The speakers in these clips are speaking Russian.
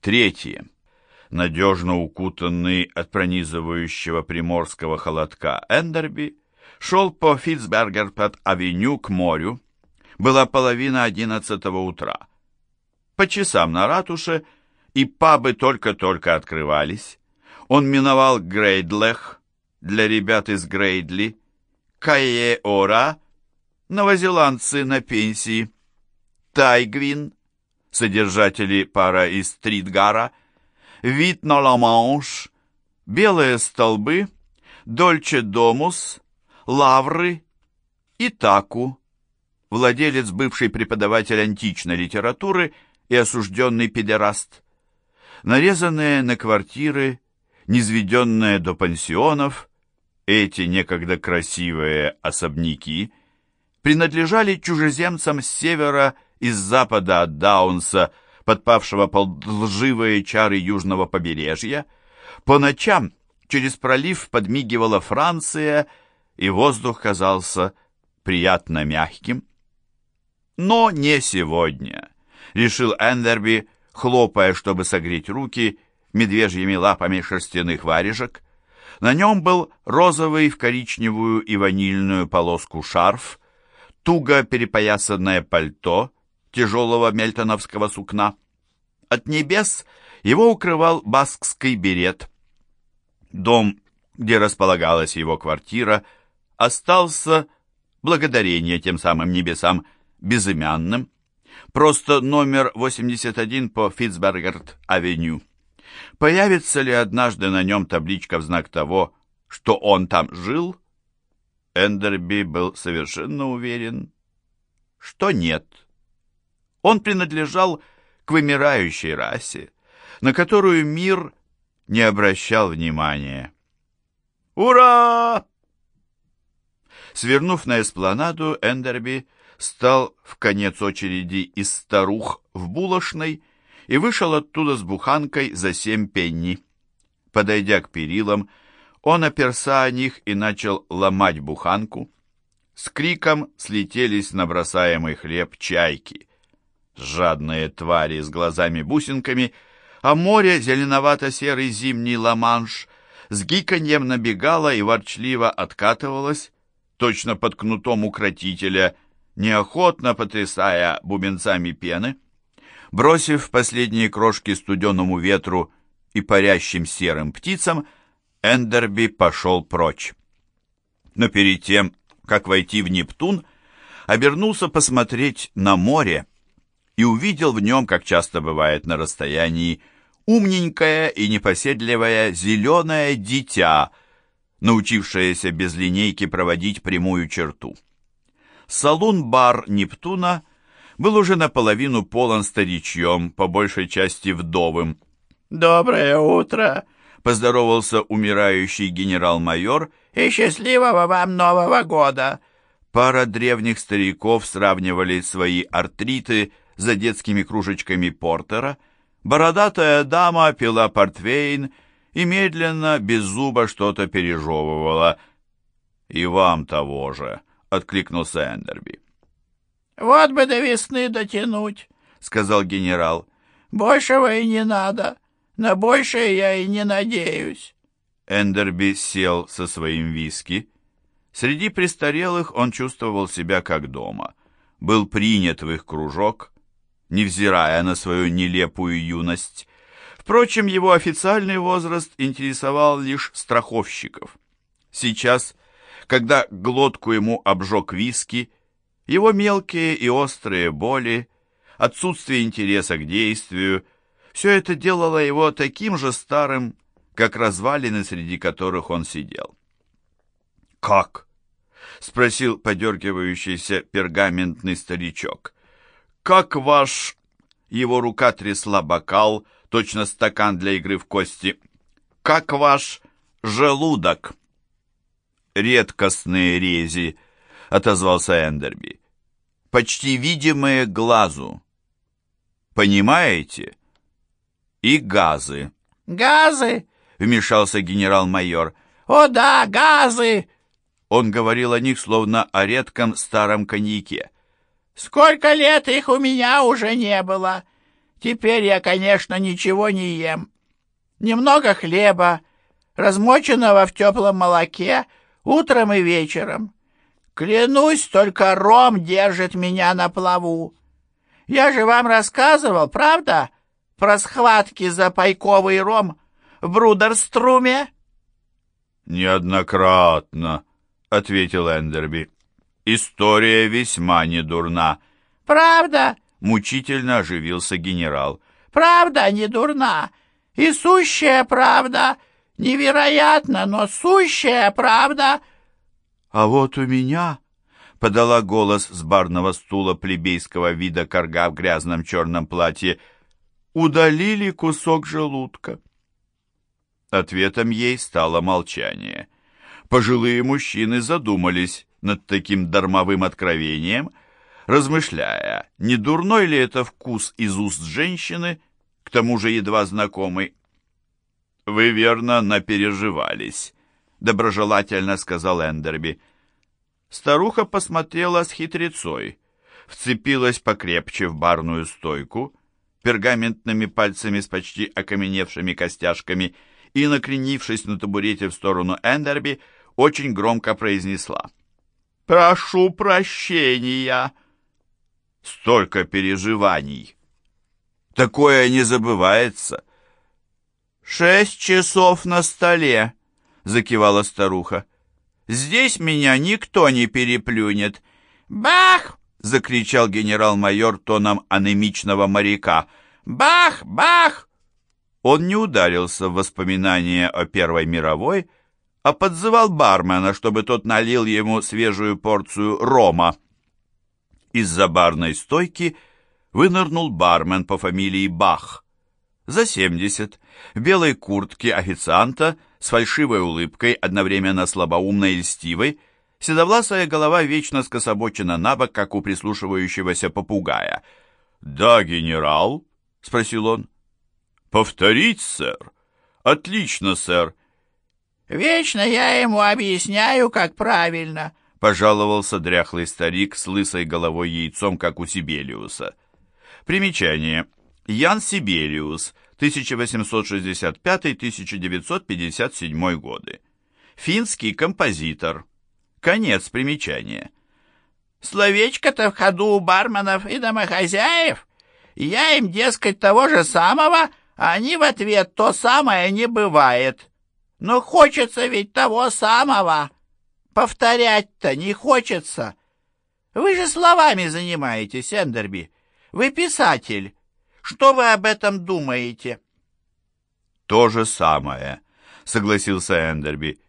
Третье. Надежно укутанный от пронизывающего приморского холодка Эндерби шел по Фитцбергер под авеню к морю. Была половина одиннадцатого утра. По часам на ратуше и пабы только-только открывались. Он миновал Грейдлех для ребят из Грейдли, Кае-Ора, новозеландцы на пенсии, Тайгвин, содержатели пара из Стритгара, вид на Ла-Манш, белые столбы, Дольче Домус, Лавры и Таку, владелец, бывший преподаватель античной литературы и осужденный педераст. Нарезанные на квартиры, низведенные до пансионов, эти некогда красивые особняки принадлежали чужеземцам с севера и с запада от Даунса, подпавшего под лживые чары южного побережья. По ночам через пролив подмигивала Франция, и воздух казался приятно мягким. Но не сегодня, решил Эндерби, хлопая, чтобы согреть руки, медвежьими лапами шерстяных варежек. На нем был розовый в коричневую и ванильную полоску шарф, туго перепоясанное пальто тяжелого мельтоновского сукна. От небес его укрывал баскский берет. Дом, где располагалась его квартира, остался, благодарение тем самым небесам, безымянным, просто номер 81 по Фитцбергерт-авеню. Появится ли однажды на нем табличка в знак того, что он там жил? Эндерби был совершенно уверен, что нет. Он принадлежал к вымирающей расе, на которую мир не обращал внимания. «Ура!» Свернув на эспланаду, Эндерби стал в конец очереди из старух в булочной и вышел оттуда с буханкой за семь пенни. Подойдя к перилам, он оперся о них и начал ломать буханку. С криком слетелись на бросаемый хлеб чайки. Жадные твари с глазами-бусинками, а море зеленовато-серый зимний ла-манш с гиканьем набегало и ворчливо откатывалось, точно под кнутом укротителя, неохотно потрясая бубенцами пены. Бросив последние крошки студеному ветру и парящим серым птицам, Эндерби пошел прочь. Но перед тем, как войти в Нептун, обернулся посмотреть на море и увидел в нем, как часто бывает на расстоянии, умненькое и непоседливое зеленое дитя, научившееся без линейки проводить прямую черту. Салун-бар Нептуна был уже наполовину полон старичьем, по большей части вдовым. «Доброе утро!» — поздоровался умирающий генерал-майор. «И счастливого вам Нового года!» Пара древних стариков сравнивали свои артриты за детскими кружечками портера. Бородатая дама пила портвейн и медленно, без зуба, что-то пережевывала. «И вам того же!» — откликнулся Эндерби. «Вот бы до весны дотянуть», — сказал генерал. «Большего и не надо. На большее я и не надеюсь. Эндерби сел со своим виски. Среди престарелых он чувствовал себя как дома. Был принят в их кружок, невзирая на свою нелепую юность. Впрочем, его официальный возраст интересовал лишь страховщиков. Сейчас, когда глотку ему обжег виски, его мелкие и острые боли, отсутствие интереса к действию — все это делало его таким же старым, как развалины, среди которых он сидел. «Как?» — спросил подергивающийся пергаментный старичок. «Как ваш...» Его рука трясла бокал, точно стакан для игры в кости. «Как ваш желудок?» «Редкостные рези», — отозвался Эндерби. «Почти видимые глазу. Понимаете?» и газы. «Газы?» — вмешался генерал-майор. «О да, газы!» Он говорил о них, словно о редком старом коньяке. «Сколько лет их у меня уже не было! Теперь я, конечно, ничего не ем. Немного хлеба, размоченного в теплом молоке, утром и вечером. Клянусь, только ром держит меня на плаву. Я же вам рассказывал, правда, про схватки за пайковый ром в Брудерструме?» «Неоднократно», — ответил Эндерби. «История весьма недурна». «Правда?» — мучительно оживился генерал. «Правда не дурна, и сущая правда, невероятно, но сущая правда». «А вот у меня...» — подала голос с барного стула плебейского вида корга в грязном черном платье. «Удалили кусок желудка». Ответом ей стало молчание. Пожилые мужчины задумались над таким дармовым откровением, размышляя, не дурной ли это вкус из уст женщины, к тому же едва знакомый. «Вы верно напереживались», — доброжелательно сказал Эндерби. Старуха посмотрела с хитрецой, вцепилась покрепче в барную стойку, пергаментными пальцами с почти окаменевшими костяшками — и, накренившись на табурете в сторону Эндерби, очень громко произнесла. «Прошу прощения!» Столько переживаний! Такое не забывается. «Шесть часов на столе!» — закивала старуха. «Здесь меня никто не переплюнет!» «Бах!» — закричал генерал-майор тоном анемичного моряка. «Бах! Бах!» Он не ударился в воспоминания о Первой мировой, а подзывал бармена, чтобы тот налил ему свежую порцию рома. Из-за барной стойки вынырнул бармен по фамилии Бах. За семьдесят, в белой куртке официанта, с фальшивой улыбкой, одновременно слабоумной и льстивой, седовласая голова вечно скособочена на бок, как у прислушивающегося попугая. «Да, генерал?» — спросил он. «Повторить, сэр?» «Отлично, сэр». «Вечно я ему объясняю, как правильно», — пожаловался дряхлый старик с лысой головой яйцом, как у Сибелиуса. Примечание. Ян Сибелиус, 1865-1957 годы. Финский композитор. Конец примечания. «Словечко-то в ходу у барменов и домохозяев. Я им, дескать, того же самого они в ответ то самое не бывает. Но хочется ведь того самого. Повторять-то не хочется. Вы же словами занимаетесь, Эндерби. Вы писатель. Что вы об этом думаете? То же самое, согласился Эндерби.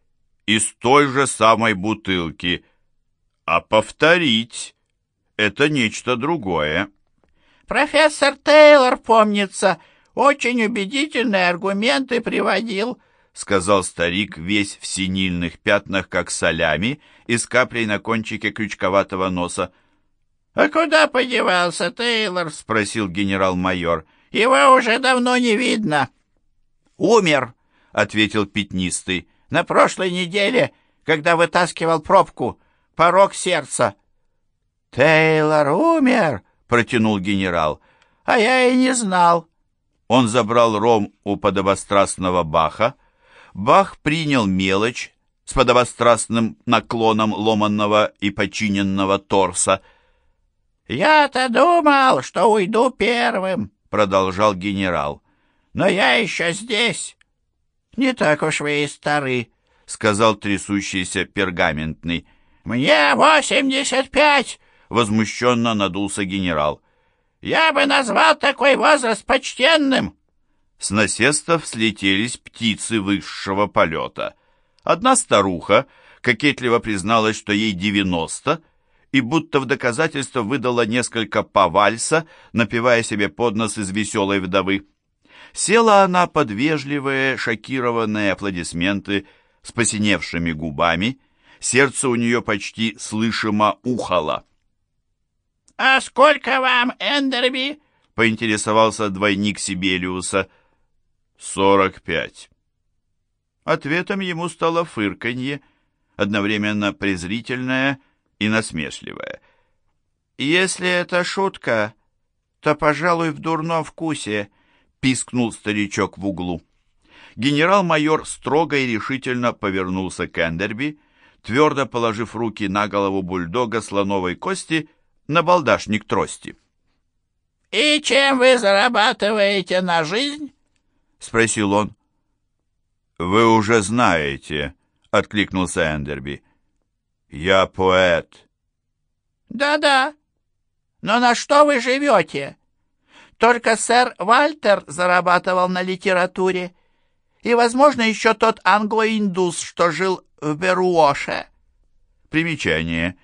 Из той же самой бутылки. А повторить — это нечто другое. Профессор Тейлор, помнится, — очень убедительные аргументы приводил, — сказал старик, весь в синильных пятнах, как солями, и с каплей на кончике крючковатого носа. — А куда подевался Тейлор? — спросил генерал-майор. — Его уже давно не видно. — Умер, — ответил пятнистый, — на прошлой неделе, когда вытаскивал пробку, порог сердца. — Тейлор умер, — протянул генерал, — а я и не знал. — он забрал ром у подобострастного Баха. Бах принял мелочь с подобострастным наклоном ломанного и починенного торса. «Я-то думал, что уйду первым», — продолжал генерал. «Но я еще здесь». «Не так уж вы и стары», — сказал трясущийся пергаментный. «Мне восемьдесят пять!» — возмущенно надулся генерал. Я бы назвал такой возраст почтенным. С насестов слетелись птицы высшего полета. Одна старуха кокетливо призналась, что ей девяносто, и будто в доказательство выдала несколько повальса, напевая себе под нос из веселой вдовы. Села она под вежливые, шокированные аплодисменты с посиневшими губами, сердце у нее почти слышимо ухало. «А сколько вам, Эндерби?» — поинтересовался двойник Сибелиуса. «Сорок пять». Ответом ему стало фырканье, одновременно презрительное и насмешливое. «Если это шутка, то, пожалуй, в дурном вкусе», — пискнул старичок в углу. Генерал-майор строго и решительно повернулся к Эндерби, твердо положив руки на голову бульдога слоновой кости на балдашник трости. «И чем вы зарабатываете на жизнь?» — спросил он. «Вы уже знаете», — откликнулся Эндерби. «Я поэт». «Да-да. Но на что вы живете? Только сэр Вальтер зарабатывал на литературе. И, возможно, еще тот англо-индус, что жил в Беруоше». Примечание.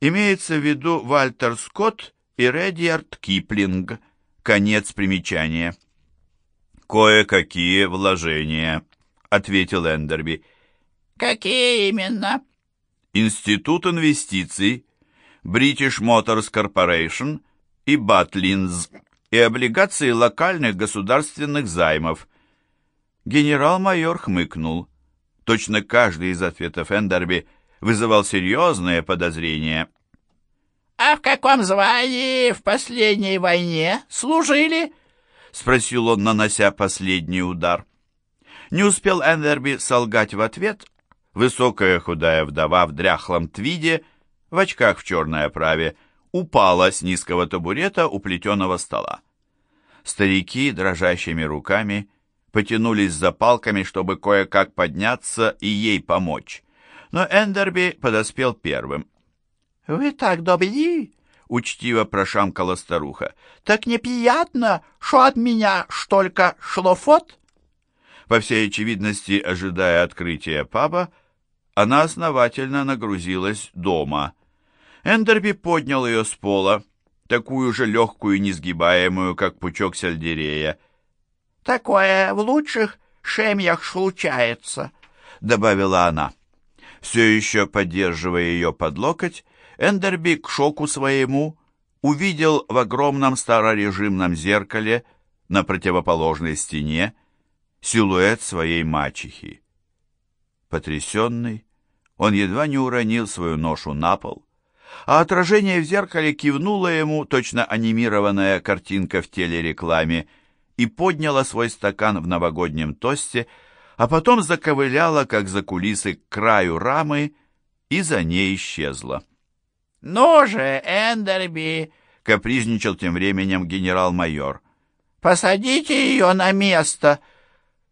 Имеется в виду Вальтер Скотт и Редьярд Киплинг. Конец примечания. «Кое-какие вложения», — ответил Эндерби. «Какие именно?» Институт инвестиций, British Motors Corporation и Батлинз и облигации локальных государственных займов. Генерал-майор хмыкнул. Точно каждый из ответов Эндерби вызывал серьезные подозрения. «А в каком звании в последней войне служили?» — спросил он, нанося последний удар. Не успел Эндерби солгать в ответ. Высокая худая вдова в дряхлом твиде, в очках в черной оправе, упала с низкого табурета у плетеного стола. Старики дрожащими руками потянулись за палками, чтобы кое-как подняться и ей помочь. Но Эндерби подоспел первым. «Вы так добры!» — учтиво прошамкала старуха. «Так неприятно, что от меня столько шлофот?» По всей очевидности, ожидая открытия паба, она основательно нагрузилась дома. Эндерби поднял ее с пола, такую же легкую и несгибаемую, как пучок сельдерея. «Такое в лучших шемьях случается», — добавила она. Все еще поддерживая ее под локоть, Эндерби к шоку своему увидел в огромном старорежимном зеркале на противоположной стене силуэт своей мачехи. Потрясенный, он едва не уронил свою ношу на пол, а отражение в зеркале кивнуло ему, точно анимированная картинка в телерекламе, и подняла свой стакан в новогоднем тосте, а потом заковыляла, как за кулисы, к краю рамы, и за ней исчезла. «Ну же, Эндерби!» — капризничал тем временем генерал-майор. «Посадите ее на место!»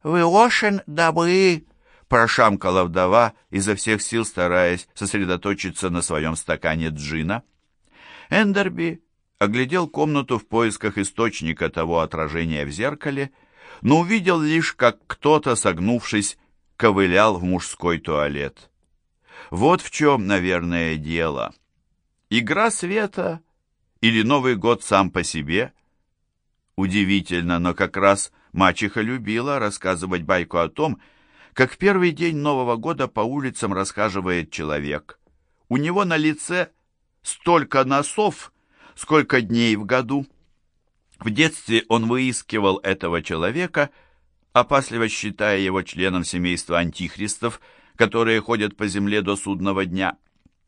«Вы очень добры!» — прошамкала вдова, изо всех сил стараясь сосредоточиться на своем стакане джина. Эндерби оглядел комнату в поисках источника того отражения в зеркале, но увидел лишь, как кто-то, согнувшись, ковылял в мужской туалет. Вот в чем, наверное, дело. Игра света или Новый год сам по себе? Удивительно, но как раз мачеха любила рассказывать байку о том, как в первый день Нового года по улицам расхаживает человек. У него на лице столько носов, сколько дней в году. В детстве он выискивал этого человека, опасливо считая его членом семейства антихристов, которые ходят по земле до судного дня.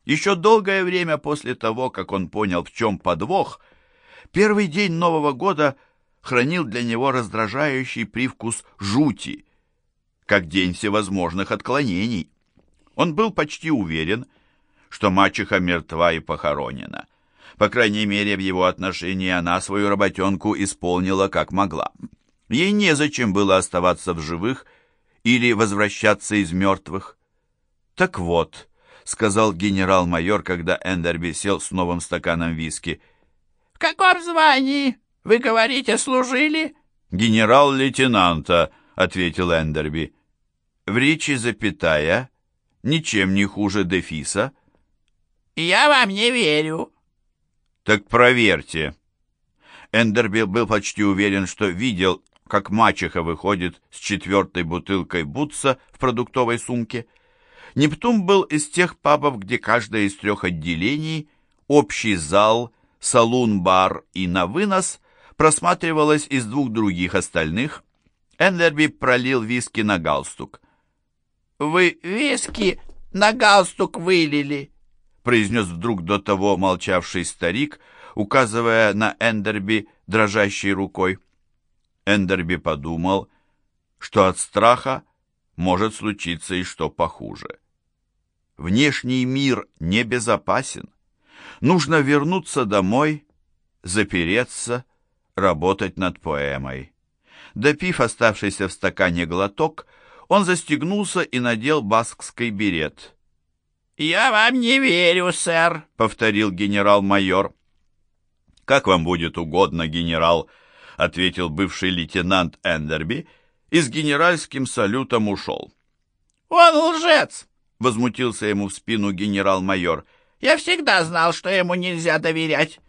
Еще долгое время после того, как он понял, в чем подвох, первый день Нового года хранил для него раздражающий привкус жути, как день всевозможных отклонений. Он был почти уверен, что мачеха мертва и похоронена. По крайней мере, в его отношении она свою работенку исполнила как могла. Ей незачем было оставаться в живых или возвращаться из мертвых. Так вот, — сказал генерал-майор, когда Эндерби сел с новым стаканом виски. «В каком звании, вы говорите, служили?» «Генерал-лейтенанта», — ответил Эндерби. «В речи запятая, ничем не хуже Дефиса». «Я вам не верю». «Так проверьте». Эндерби был почти уверен, что видел, как мачеха выходит с четвертой бутылкой бутса в продуктовой сумке. Нептун был из тех пабов, где каждое из трех отделений, общий зал, салун-бар и на вынос просматривалось из двух других остальных. Эндерби пролил виски на галстук. «Вы виски на галстук вылили», произнес вдруг до того молчавший старик, указывая на Эндерби дрожащей рукой. Эндерби подумал, что от страха может случиться и что похуже. Внешний мир небезопасен. Нужно вернуться домой, запереться, работать над поэмой. Допив оставшийся в стакане глоток, он застегнулся и надел баскский берет. «Я вам не верю, сэр», — повторил генерал-майор. «Как вам будет угодно, генерал», — ответил бывший лейтенант Эндерби и с генеральским салютом ушел. «Он лжец!» — возмутился ему в спину генерал-майор. «Я всегда знал, что ему нельзя доверять.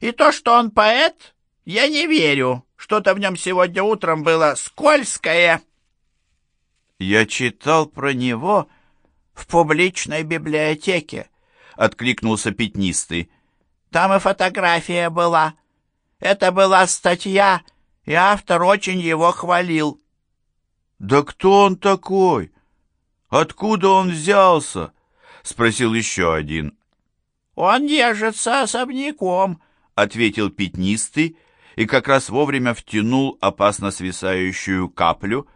И то, что он поэт, я не верю. Что-то в нем сегодня утром было скользкое». «Я читал про него в публичной библиотеке», — откликнулся пятнистый. «Там и фотография была. Это была статья, и автор очень его хвалил». «Да кто он такой? Откуда он взялся?» — спросил еще один. «Он держится особняком», — ответил пятнистый, и как раз вовремя втянул опасно свисающую каплю.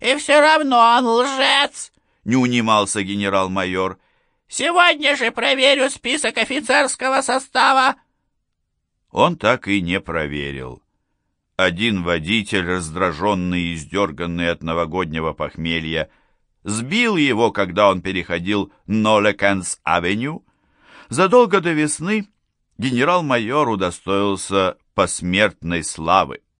«И все равно он лжец!» — не унимался генерал-майор. «Сегодня же проверю список офицерского состава!» Он так и не проверил. Один водитель, раздраженный и издерганный от новогоднего похмелья, сбил его, когда он переходил Нолекенс-авеню. Задолго до весны генерал-майор удостоился посмертной славы.